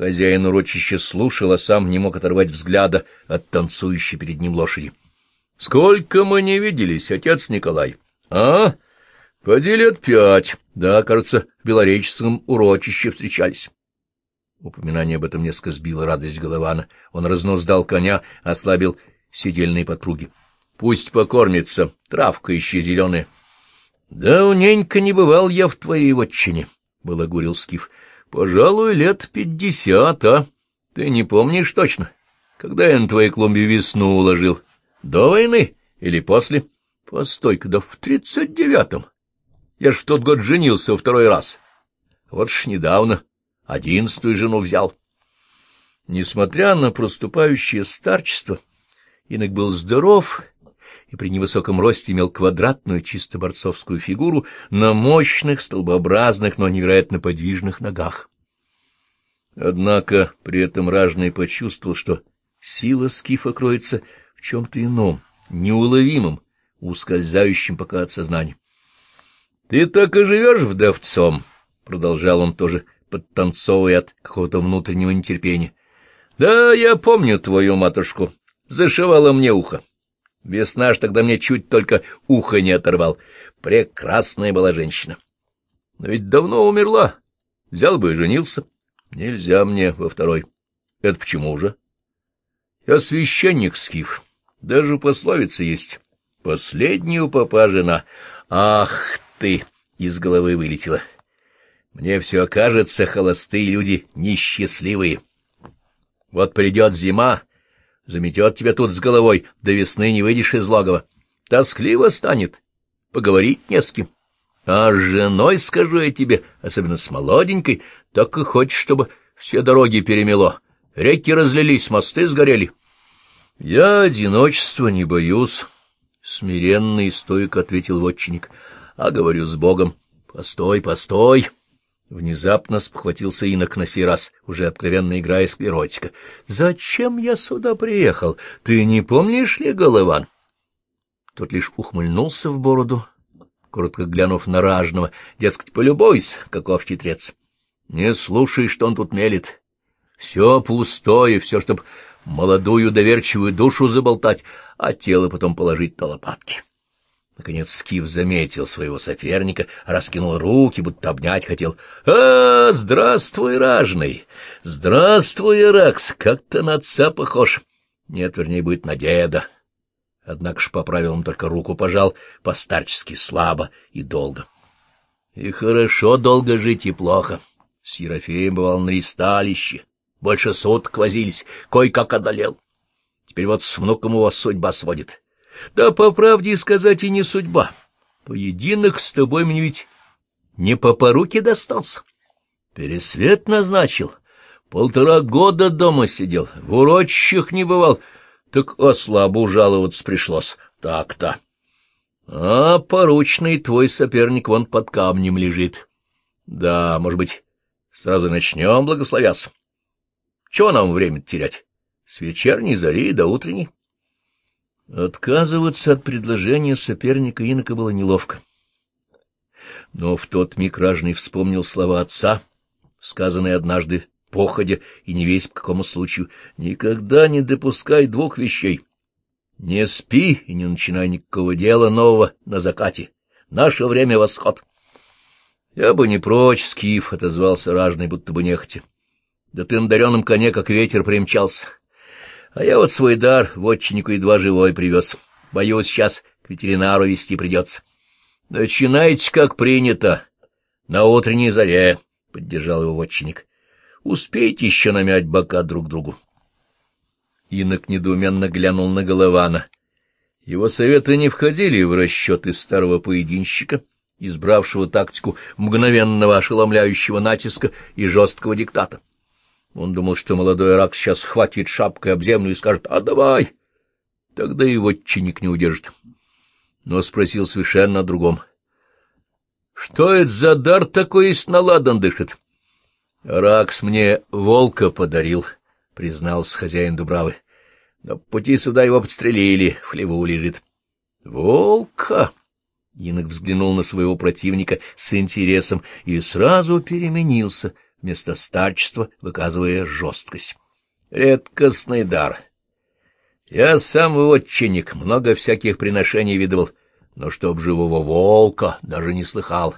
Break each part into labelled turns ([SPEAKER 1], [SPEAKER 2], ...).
[SPEAKER 1] Хозяин урочища слушал, а сам не мог оторвать взгляда от танцующей перед ним лошади. — Сколько мы не виделись, отец Николай? — А? Поди лет пять. Да, кажется, в Белореческом урочище встречались. Упоминание об этом несколько сбило радость Голована. Он разнуздал коня, ослабил сидельные подпруги. — Пусть покормится, травка еще зеленая. — Да уненько не бывал я в твоей вотчине, — балагурил Скиф. — Пожалуй, лет пятьдесят, а? Ты не помнишь точно? Когда я на твоей клумбе весну уложил? До войны или после? Постой-ка, да в тридцать девятом. Я ж в тот год женился второй раз. Вот ж недавно одиннадцатую жену взял. Несмотря на проступающее старчество, инок был здоров и при невысоком росте имел квадратную чисто борцовскую фигуру на мощных, столбообразных, но невероятно подвижных ногах. Однако при этом ражный почувствовал, что сила скифа кроется в чем-то ином, неуловимом, ускользающем пока от сознания. — Ты так и живешь вдовцом, — продолжал он тоже, подтанцовывая от какого-то внутреннего нетерпения. — Да, я помню твою матушку. Зашивала мне ухо. Весна ж тогда мне чуть только ухо не оторвал. Прекрасная была женщина. Но ведь давно умерла. Взял бы и женился. Нельзя мне во второй. Это почему же? Я священник, Скиф. Даже пословица есть. Последнюю попа жена. Ах ты! Из головы вылетела. Мне все кажется, холостые люди несчастливые. Вот придет зима, заметет тебя тут с головой, до весны не выйдешь из логова. Тоскливо станет, поговорить не с кем. А с женой, скажу я тебе, особенно с молоденькой, так и хочешь, чтобы все дороги перемело, реки разлились, мосты сгорели. Я одиночества не боюсь, — смиренно и стойко ответил вотчинник, — а говорю с Богом. Постой, постой! — Внезапно спохватился инок на сей раз, уже откровенно играя склеротика. — Зачем я сюда приехал? Ты не помнишь ли, Голован? Тот лишь ухмыльнулся в бороду, коротко глянув на ражного. Дескать, полюбуйся, каков хитрец. Не слушай, что он тут мелет. Все пустое, все, чтоб молодую доверчивую душу заболтать, а тело потом положить на лопатки. — Наконец Скиф заметил своего соперника, раскинул руки, будто обнять хотел. — А, здравствуй, ражный! Здравствуй, Иракс! Как ты на отца похож! Нет, вернее, будет на деда. Однако ж по правилам только руку пожал, постарчески слабо и долго. И хорошо долго жить и плохо. С Ерофеем бывал на ристалище. Больше суток возились, кой-как одолел. Теперь вот с внуком его судьба сводит. Да, по правде сказать, и не судьба. Поединок с тобой мне ведь не по поруке достался. Пересвет назначил. Полтора года дома сидел, в урочищах не бывал, так ослабу жаловаться пришлось. Так-то. А поручный твой соперник вон под камнем лежит. Да, может быть, сразу начнем благословяться. Чего нам время терять? С вечерней зари до утренней. Отказываться от предложения соперника инока было неловко. Но в тот миг ражный вспомнил слова отца, сказанные однажды походя и не весь по какому случаю, «Никогда не допускай двух вещей. Не спи и не начинай никакого дела нового на закате. Наше время — восход». «Я бы не прочь, Скиф», — отозвался ражный, будто бы нехотя. «Да ты на дареном коне, как ветер, примчался». А я вот свой дар вотчиннику едва живой привез. Боюсь, сейчас к ветеринару вести придется. — Начинайте, как принято. На утренней заре, — поддержал его вотчинник. — Успейте еще намять бока друг другу. Инок недоуменно глянул на Голована. Его советы не входили в расчеты старого поединщика, избравшего тактику мгновенного ошеломляющего натиска и жесткого диктата. Он думал, что молодой рак сейчас схватит шапкой об землю и скажет «А давай!» Тогда его чиник не удержит. Но спросил совершенно о другом. «Что это за дар такой, если наладан дышит?» «Ракс мне волка подарил», — признался хозяин Дубравы. «Но по пути сюда его подстрелили, в хлеву лежит». «Волка!» Инок взглянул на своего противника с интересом и сразу переменился — вместо старчества выказывая жесткость. Редкостный дар. Я сам вотчинник, много всяких приношений видывал, но чтоб живого волка даже не слыхал.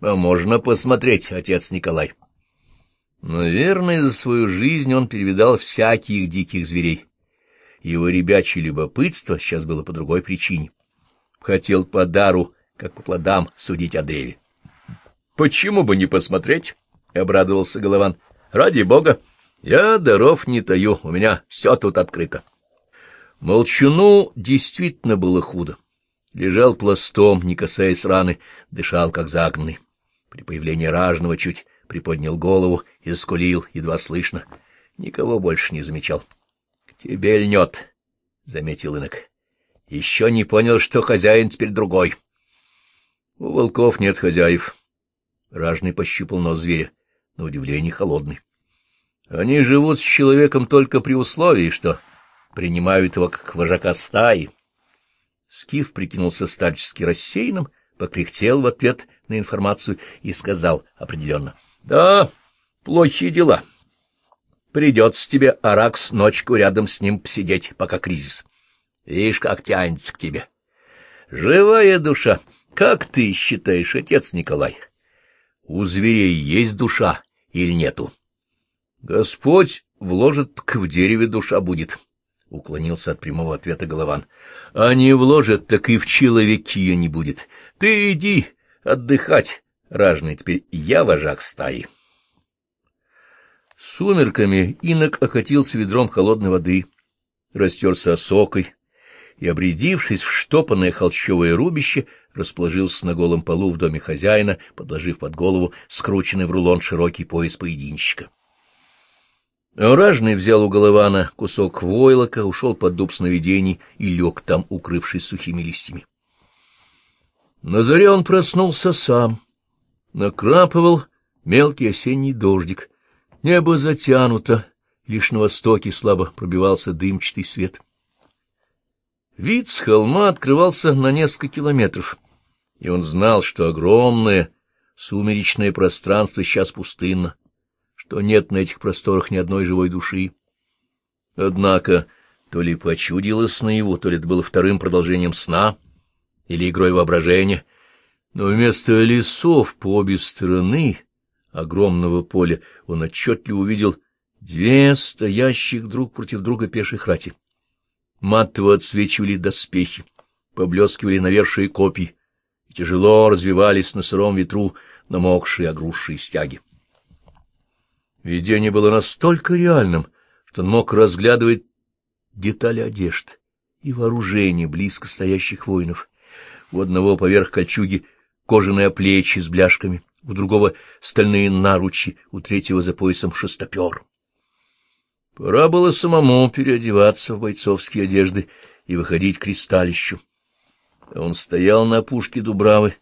[SPEAKER 1] А можно посмотреть, отец Николай. Наверное, за свою жизнь он перевидал всяких диких зверей. Его ребячье любопытство сейчас было по другой причине. Хотел по дару, как по плодам, судить о древе. — Почему бы не посмотреть? — обрадовался Голован. — Ради бога! Я даров не таю, у меня все тут открыто. Молчуну действительно было худо. Лежал пластом, не касаясь раны, дышал, как загнанный. При появлении ражного чуть приподнял голову и заскулил, едва слышно. Никого больше не замечал. — К тебе льнет, — заметил инок. — Еще не понял, что хозяин теперь другой. — У волков нет хозяев. Ражный пощупал нос зверя, на удивление холодный. Они живут с человеком только при условии, что принимают его как вожака стаи. Скиф прикинулся старчески рассеянным, покряхтел в ответ на информацию и сказал определенно. — Да, плохие дела. Придется тебе, Аракс, ночку рядом с ним посидеть, пока кризис. Видишь, как тянется к тебе. Живая душа. Как ты считаешь, отец Николай? У зверей есть душа или нету? Господь вложит, к в дереве душа будет. — уклонился от прямого ответа Голован. — А не вложит, так и в человеке ее не будет. Ты иди отдыхать, ражный, теперь я вожак стаи. Сумерками инок окатился ведром холодной воды, растерся осокой и, обрядившись в штопанное холщовое рубище, расположился на голом полу в доме хозяина, подложив под голову скрученный в рулон широкий пояс поединщика. Ражный взял у Голована кусок войлока, ушел под дуб сновидений и лег там, укрывшись сухими листьями. На заре он проснулся сам. Накрапывал мелкий осенний дождик. Небо затянуто, лишь на востоке слабо пробивался дымчатый свет. Вид с холма открывался на несколько километров, и он знал, что огромное сумеречное пространство сейчас пустынно что нет на этих просторах ни одной живой души. Однако то ли почудилось наяву, то ли это было вторым продолжением сна или игрой воображения, но вместо лесов по обе стороны огромного поля он отчетливо увидел две стоящих друг против друга пеших рати. Матово отсвечивали доспехи, поблескивали навершие копий и тяжело развивались на сыром ветру намокшие огрузшие стяги. Видение было настолько реальным, что он мог разглядывать детали одежд и вооружения близко стоящих воинов. У одного поверх кольчуги кожаные плечи с бляшками, у другого стальные наручи, у третьего за поясом шестопер. Пора было самому переодеваться в бойцовские одежды и выходить к кристалищу. Он стоял на опушке Дубравы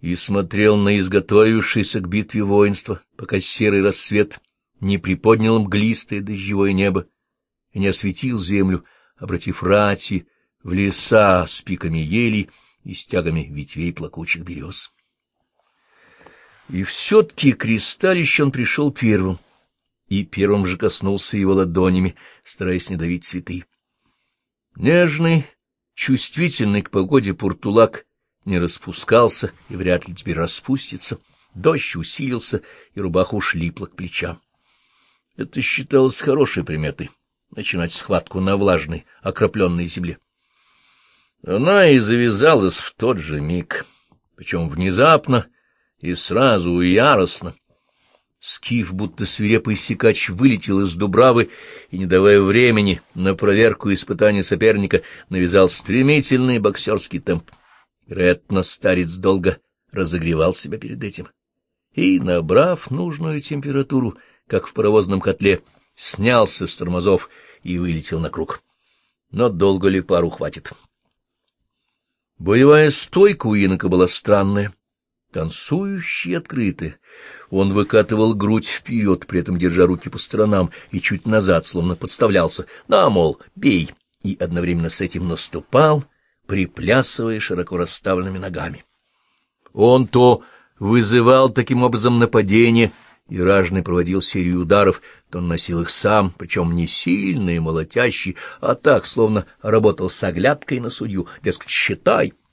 [SPEAKER 1] и смотрел на изготовившееся к битве воинство, пока серый рассвет не приподнял мглистое дождевое небо и не осветил землю, обратив рати в леса с пиками елей и стягами ветвей плакучих берез. И все-таки к он пришел первым, и первым же коснулся его ладонями, стараясь не давить цветы. Нежный, чувствительный к погоде пуртулак не распускался и вряд ли теперь распустится, дождь усилился, и рубаха ушлипла к плечам. Это считалось хорошей приметой — начинать схватку на влажной, окропленной земле. Она и завязалась в тот же миг, причем внезапно и сразу яростно. Скиф, будто свирепый сикач, вылетел из Дубравы и, не давая времени на проверку и испытание соперника, навязал стремительный боксерский темп. Вероятно, старец долго разогревал себя перед этим. И, набрав нужную температуру, как в паровозном котле, снялся с тормозов и вылетел на круг. Но долго ли пару хватит? Боевая стойка у инока была странная, танцующая открытая. Он выкатывал грудь вперед, при этом держа руки по сторонам, и чуть назад, словно подставлялся. «На, мол, бей!» И одновременно с этим наступал, приплясывая широко расставленными ногами. Он то вызывал таким образом нападение и ражный проводил серию ударов, то он носил их сам, причем не сильные, молотящие, а так, словно работал с оглядкой на судью, дескать, считай —